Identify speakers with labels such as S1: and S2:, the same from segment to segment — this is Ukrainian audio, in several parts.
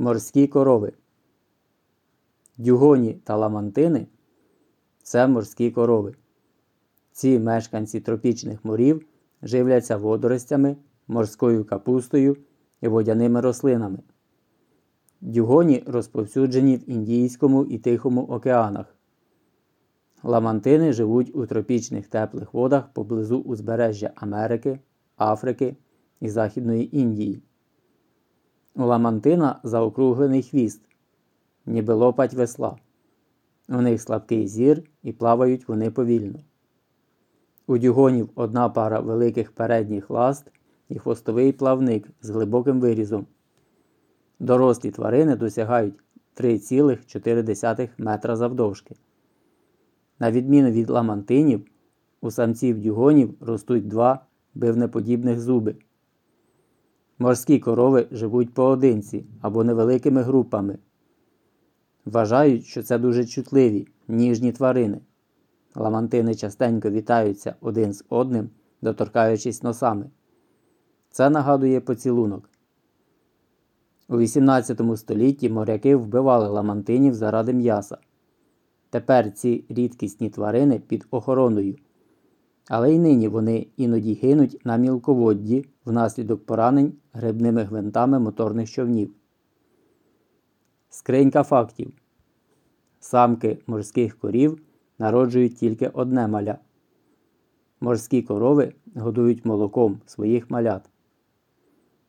S1: Морські корови. Дюгоні та ламантини це морські корови. Ці мешканці тропічних морів живляться водоростями, морською капустою і водяними рослинами. Дюгоні розповсюджені в Індійському і Тихому океанах. Ламантини живуть у тропічних теплих водах поблизу узбережжя Америки, Африки і Західної Індії. Ламантина заокруглений хвіст, ніби лопать весла. У них слабкий зір і плавають вони повільно. У дюгонів одна пара великих передніх ласт і хвостовий плавник з глибоким вирізом. Дорослі тварини досягають 3,4 метра завдовжки. На відміну від ламантинів, у самців дюгонів ростуть два бивнеподібних зуби. Морські корови живуть поодинці або невеликими групами. Вважають, що це дуже чутливі, ніжні тварини. Ламантини частенько вітаються один з одним, доторкаючись носами. Це нагадує поцілунок. У XVIII столітті моряки вбивали ламантинів заради м'яса. Тепер ці рідкісні тварини під охороною. Але й нині вони іноді гинуть на мілководді внаслідок поранень грибними гвинтами моторних човнів. Скринька фактів. Самки морських корів народжують тільки одне маля. Морські корови годують молоком своїх малят.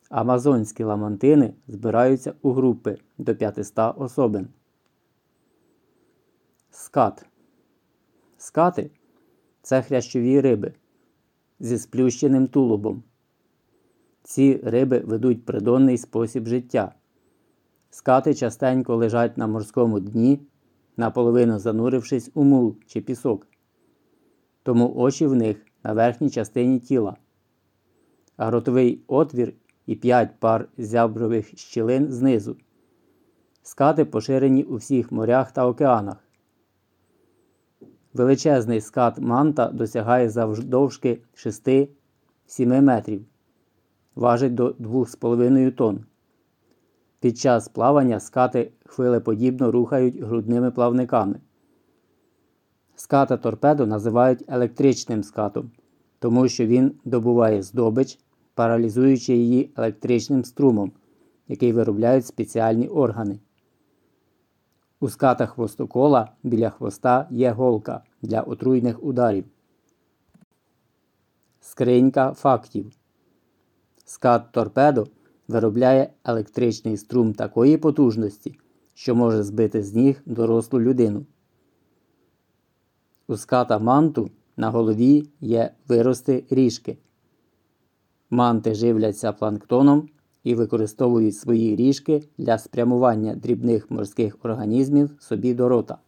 S1: Амазонські ламантини збираються у групи до 500 особин. Скат. Скати це хрящові риби зі сплющеним тулубом. Ці риби ведуть придонний спосіб життя. Скати частенько лежать на морському дні, наполовину занурившись у мул чи пісок. Тому очі в них на верхній частині тіла. А ротовий отвір і п'ять пар зябрових щілин знизу. Скати поширені у всіх морях та океанах. Величезний скат манта досягає завдовжки 6-7 метрів, важить до 2,5 тонн. Під час плавання скати хвилеподібно рухають грудними плавниками. Ската торпедо називають електричним скатом, тому що він добуває здобич, паралізуючи її електричним струмом, який виробляють спеціальні органи. У ската хвостокола біля хвоста є голка для отруйних ударів. Скринька фактів. Скат торпедо виробляє електричний струм такої потужності, що може збити з ніг дорослу людину. У ската манту на голові є вирости ріжки. Манти живляться планктоном і використовують свої ріжки для спрямування дрібних морських організмів собі до рота.